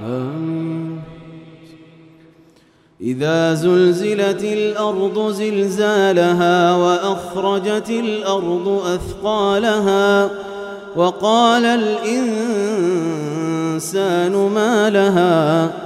آمين. إذا زلزلت الأرض زلزالها وأخرجت الأرض أثقالها وقال الإنسان ما لها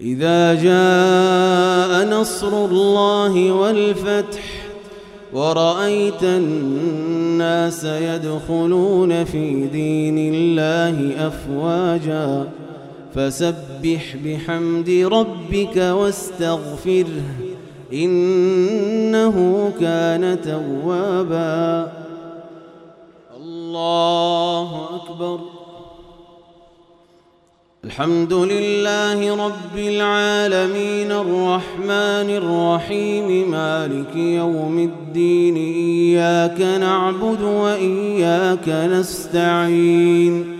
إذا جاء نصر الله والفتح ورأيت الناس يدخلون في دين الله أفواجا فسبح بحمد ربك واستغفره. إنه كان توابا. الله أكبر. الحمد لله رب العالمين. الرحمن الرحيم. مالك يوم الدين. إياك نعبد وإياك نستعين.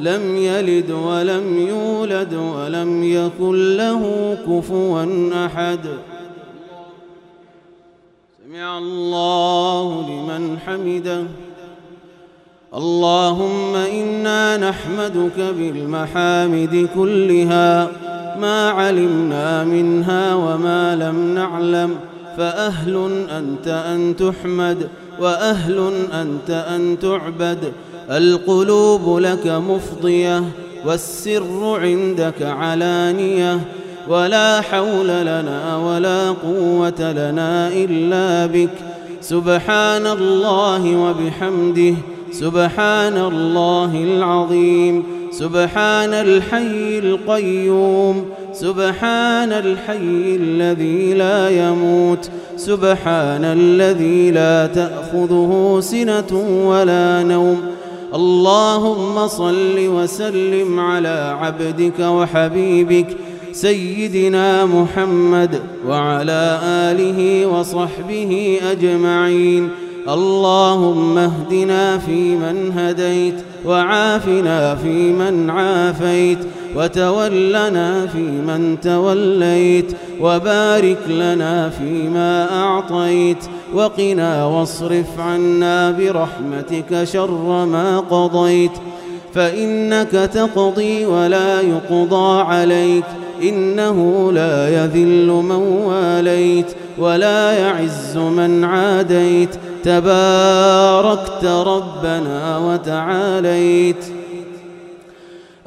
لم يلد ولم يولد ولم يكن له كفوا أحد. سمع الله لمن حمده. اللهم إنا نحمدك بالمحامد كلها ما علمنا منها وما لم نعلم فأهل أنت أن تحمد. وأهل أنت أن تعبد القلوب لك مفضية والسر عندك علانية ولا حول لنا ولا قوة لنا إلا بك. سبحان الله وبحمده سبحان الله العظيم سبحان الحي القيوم. سبحان الحي الذي لا يموت سبحان الذي لا تأخذه سنة ولا نوم. اللهم صل وسلم على عبدك وحبيبك سيدنا محمد وعلى آله وصحبه أجمعين. اللهم اهدنا فيمن هديت وعافنا فيمن عافيت. وتولنا فيمن توليت وبارك لنا فيما أعطيت وقنا واصرف عنا برحمتك شر ما قضيت فإنك تقضي ولا يقضى عليك إنه لا يذل من واليت ولا يعز من عاديت تباركت ربنا وتعاليت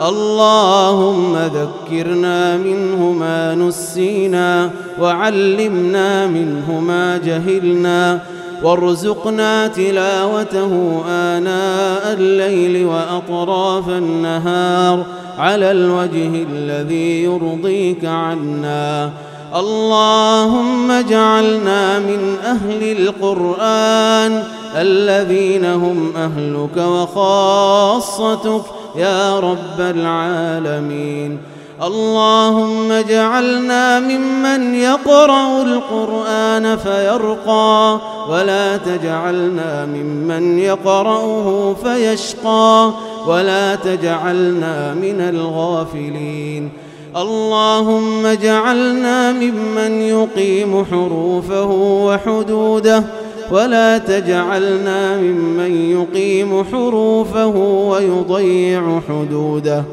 اللهم ذكرنا منه ما نسينا وعلمنا منه ما جهلنا وارزقنا تلاوته آناء الليل وأطراف النهار على الوجه الذي يرضيك عنا. اللهم اجعلنا من أهل القرآن الذين هم أهلك وخاصتك يا رب العالمين. اللهم اجعلنا ممن يقرأ القرآن فيرقى ولا تجعلنا ممن يقرأه فيشقى ولا تجعلنا من الغافلين. اللهم اجعلنا ممن يقيم حروفه وحدوده ولا تجعلنا ممن يقيم حروفه ويضيع حدوده.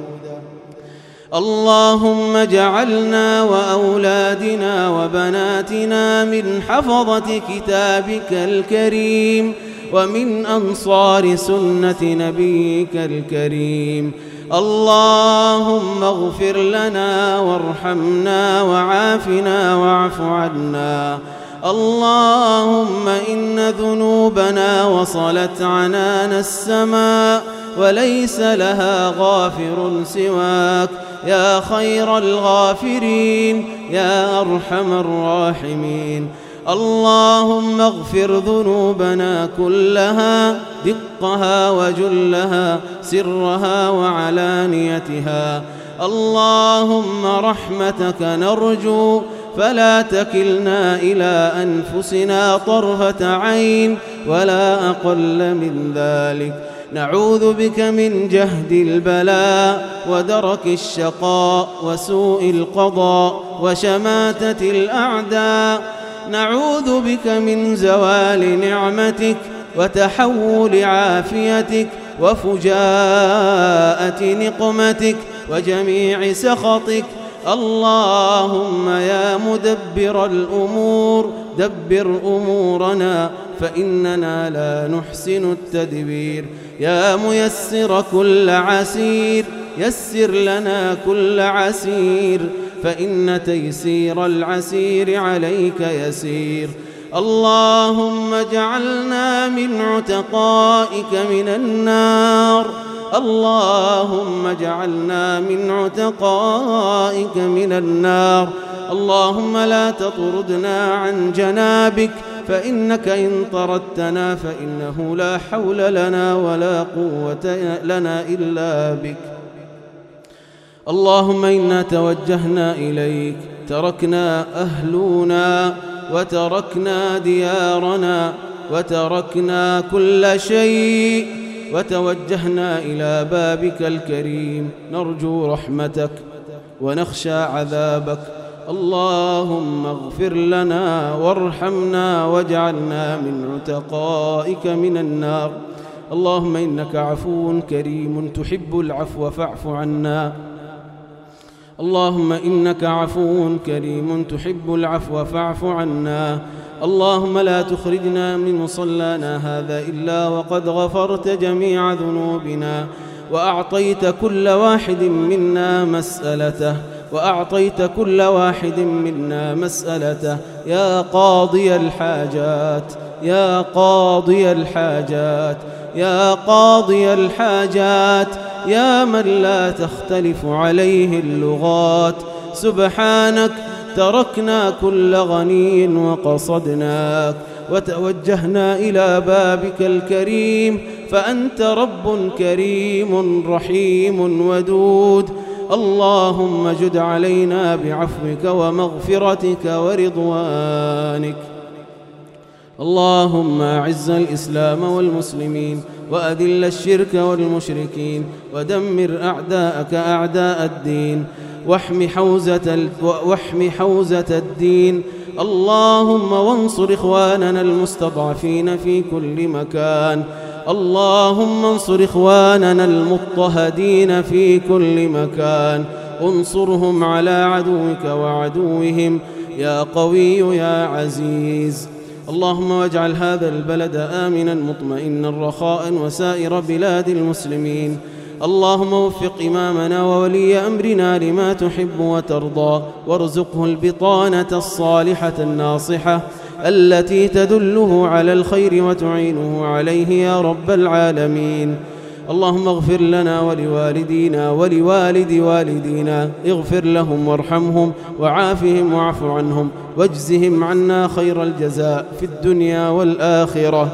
اللهم اجعلنا وأولادنا وبناتنا من حفظة كتابك الكريم ومن أنصار سنة نبيك الكريم. اللهم اغفر لنا وارحمنا وعافنا واعف عنا. اللهم وصلت عنان السماء وليس لها غافر سواك. يا خير الغافرين يا أرحم الراحمين. اللهم اغفر ذنوبنا كلها دقها وجلها سرها وعلانيتها. اللهم رحمتك نرجو فلا تكلنا إلى أنفسنا طرفة عين ولا أقل من ذلك. نعوذ بك من جهد البلاء ودرك الشقاء وسوء القضاء وشماتة الأعداء. نعوذ بك من زوال نعمتك وتحول عافيتك وفجاءة نقمتك وجميع سخطك اللهم يا مدبر الأمور دبر أمورنا فإننا لا نحسن التدبير. يا ميسر كل عسير يسر لنا كل عسير فإن تيسير العسير عليك يسير. اللهم اجعلنا من عتقائك من النار. اللهم اجعلنا من عتقائك من النار. اللهم لا تطردنا عن جنابك فإنك إن طردتنا فإنه لا حول لنا ولا قوة لنا إلا بك. اللهم إنا توجهنا إليك تركنا أهلنا وتركنا ديارنا وتركنا كل شيء وتوجهنا إلى بابك الكريم. نرجو رحمتك ونخشى عذابك. اللهم اغفر لنا وارحمنا واجعلنا من عتقائك من النار. اللهم إنك عفو كريم تحب العفو فاعف عنا. اللهم إنك عفو كريم تحب العفو فاعف عنا. اللهم لا تخرجنا من مصلانا هذا إلا وقد غفرت جميع ذنوبنا وأعطيت كل واحد منا مسألته وأعطيت كل واحد منا مسألته يا قاضي الحاجات يا قاضي الحاجات يا قاضي الحاجات يا من لا تختلف عليه اللغات سبحانك تركنا كل غني وقصدناك وتوجهنا إلى بابك الكريم فأنت رب كريم رحيم ودود اللهم جد علينا بعفوك ومغفرتك ورضوانك اللهم أعز الإسلام والمسلمين وأذل الشرك والمشركين ودمر أعداءك أعداء الدين واحم حوزة, واحم حوزة الدين. اللهم وانصر إخواننا المستضعفين في كل مكان. اللهم انصر إخواننا المضطهدين في كل مكان. انصرهم على عدوك وعدوهم. يا قوي يا عزيز. اللهم واجعل هذا البلد آمنا مطمئنا رخاء وسائر بلاد المسلمين. اللهم وفق إمامنا وولي أمرنا لما تحب وترضى. وارزقه البطانة الصالحة الناصحة التي تدله على الخير وتعينه عليه يا رب العالمين. اللهم اغفر لنا ولوالدينا ولوالد والدينا. اغفر لهم وارحمهم وعافهم واعف عنهم. واجزهم عنا خير الجزاء في الدنيا والآخرة.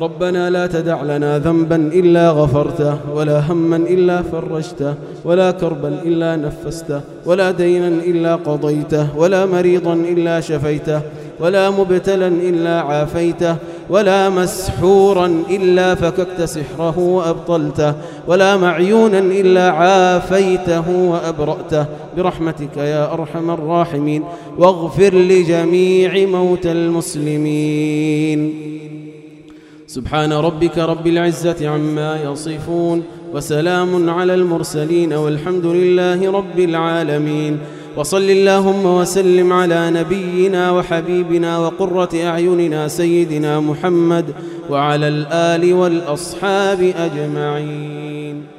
ربنا لا تدع لنا ذنبا إلا غفرته ولا هما إلا فرجته ولا كربا إلا نفسته ولا دينا إلا قضيته ولا مريضا إلا شفيته ولا مبتلا إلا عافيته ولا مسحورا إلا فككت سحره وأبطلته ولا معيونا إلا عافيته وأبرأته. برحمتك يا أرحم الراحمين. واغفر لجميع موتى المسلمين. سبحان ربك رب العزة عما يصفون وسلام على المرسلين والحمد لله رب العالمين. وصل اللهم وسلم على نبينا وحبيبنا وقرة أعيننا سيدنا محمد وعلى الآل والأصحاب أجمعين.